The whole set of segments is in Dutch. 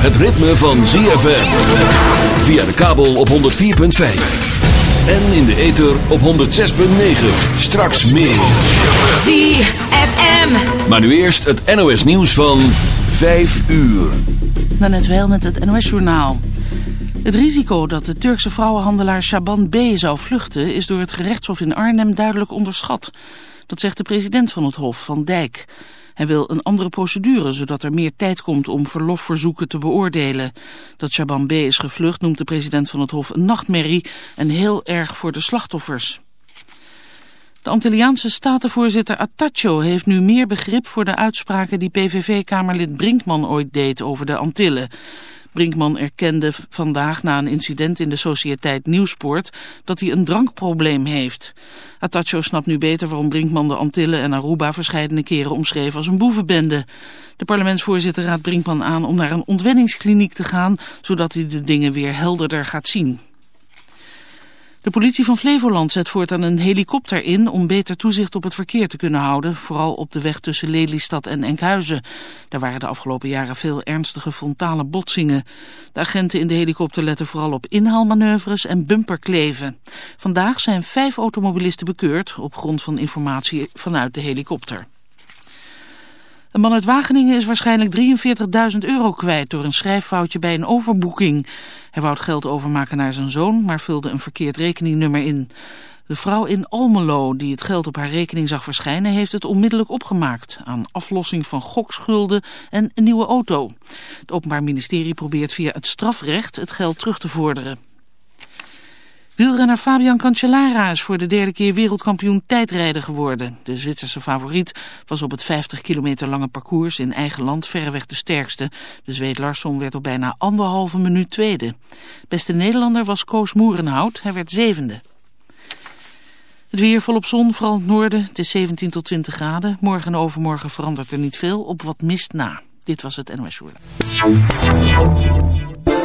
Het ritme van ZFM. Via de kabel op 104.5. En in de ether op 106.9. Straks meer. ZFM. Maar nu eerst het NOS nieuws van 5 uur. Dan net wel met het NOS journaal. Het risico dat de Turkse vrouwenhandelaar Shaban B. zou vluchten... is door het gerechtshof in Arnhem duidelijk onderschat. Dat zegt de president van het Hof, Van Dijk... Hij wil een andere procedure, zodat er meer tijd komt om verlofverzoeken te beoordelen. Dat Shaban B. is gevlucht noemt de president van het Hof een nachtmerrie en heel erg voor de slachtoffers. De Antilliaanse statenvoorzitter Atacho heeft nu meer begrip voor de uitspraken die PVV-kamerlid Brinkman ooit deed over de Antillen. Brinkman erkende vandaag na een incident in de sociëteit Nieuwspoort dat hij een drankprobleem heeft. Atacho snapt nu beter waarom Brinkman de Antillen en Aruba verscheidene keren omschreef als een boevenbende. De parlementsvoorzitter raadt Brinkman aan om naar een ontwenningskliniek te gaan, zodat hij de dingen weer helderder gaat zien. De politie van Flevoland zet voortaan een helikopter in om beter toezicht op het verkeer te kunnen houden, vooral op de weg tussen Lelystad en Enkhuizen. Daar waren de afgelopen jaren veel ernstige frontale botsingen. De agenten in de helikopter letten vooral op inhaalmanoeuvres en bumperkleven. Vandaag zijn vijf automobilisten bekeurd op grond van informatie vanuit de helikopter. Een man uit Wageningen is waarschijnlijk 43.000 euro kwijt door een schrijffoutje bij een overboeking. Hij wou het geld overmaken naar zijn zoon, maar vulde een verkeerd rekeningnummer in. De vrouw in Almelo, die het geld op haar rekening zag verschijnen, heeft het onmiddellijk opgemaakt aan aflossing van gokschulden en een nieuwe auto. Het Openbaar Ministerie probeert via het strafrecht het geld terug te vorderen. Wielrenner Fabian Cancellara is voor de derde keer wereldkampioen tijdrijden geworden. De Zwitserse favoriet was op het 50 kilometer lange parcours in eigen land verreweg de sterkste. De Zweed Larsson werd op bijna anderhalve minuut tweede. Beste Nederlander was Koos Moerenhout, hij werd zevende. Het weer volop zon, vooral het noorden. Het is 17 tot 20 graden. Morgen en overmorgen verandert er niet veel op wat mist na. Dit was het NOS Journal.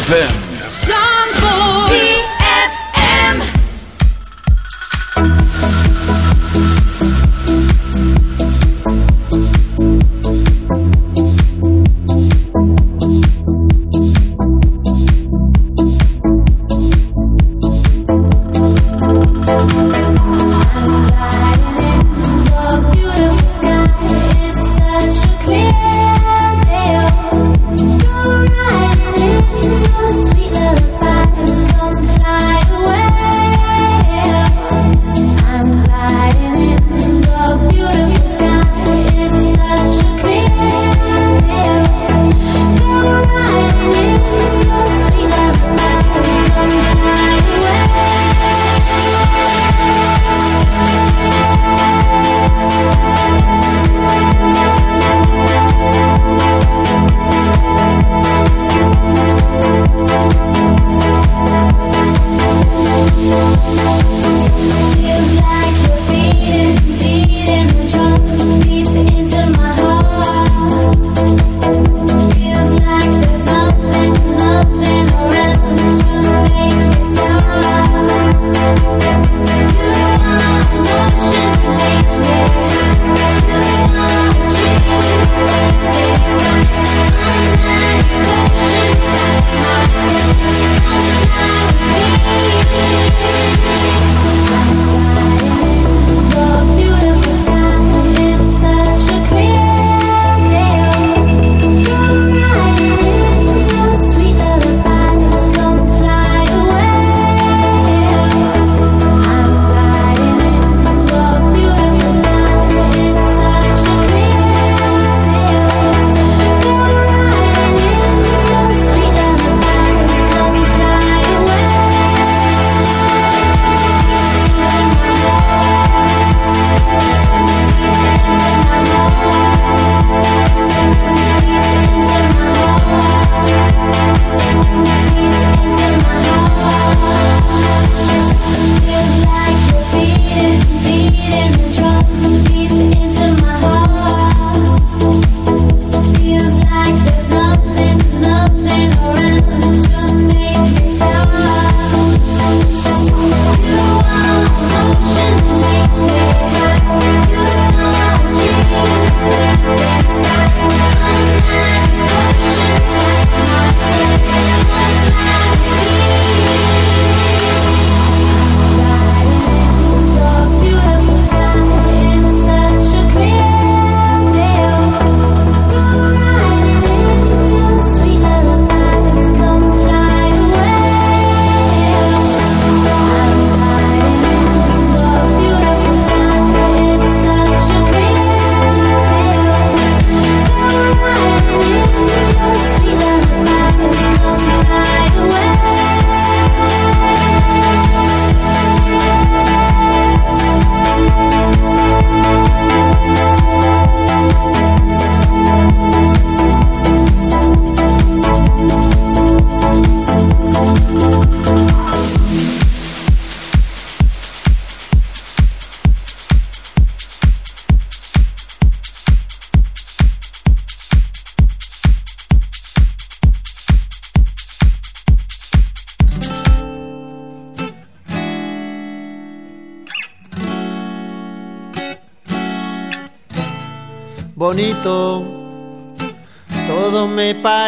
ZFM.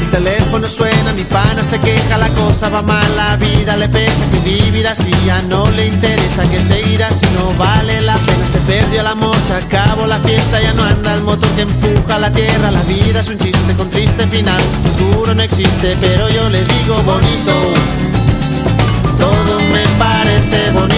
Mi teléfono suena, mi pana se queja, la cosa va mal, la vida le pesa, que vivir así ya no le interesa, que seguir así no vale la pena. Se perdió el amor, se acabó la fiesta, ya no anda el motor que empuja la tierra. La vida es un chiste con triste final, futuro no existe, pero yo le digo bonito. Todo me parece. Bonito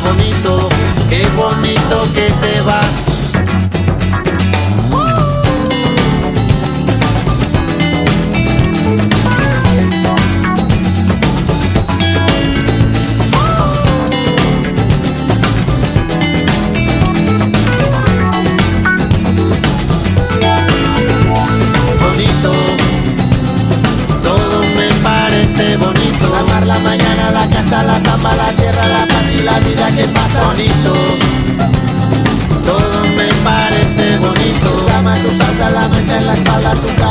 bonito. Qué bonito que te va.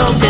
tanto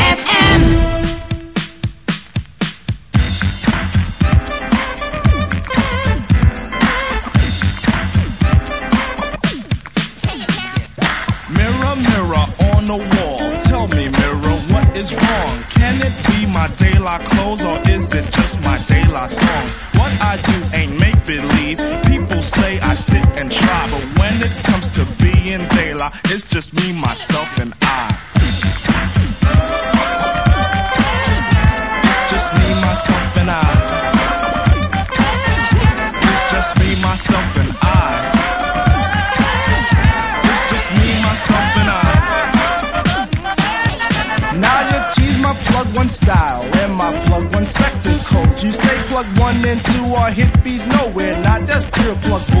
Being daylight, it's just me, myself, and I. It's just me, myself, and I. It's just me, myself, and I. It's just me, myself, and I. Now you tease my plug one style and my plug one spectacles. You say plug one and two are hippies nowhere. Not that's pure plug bull.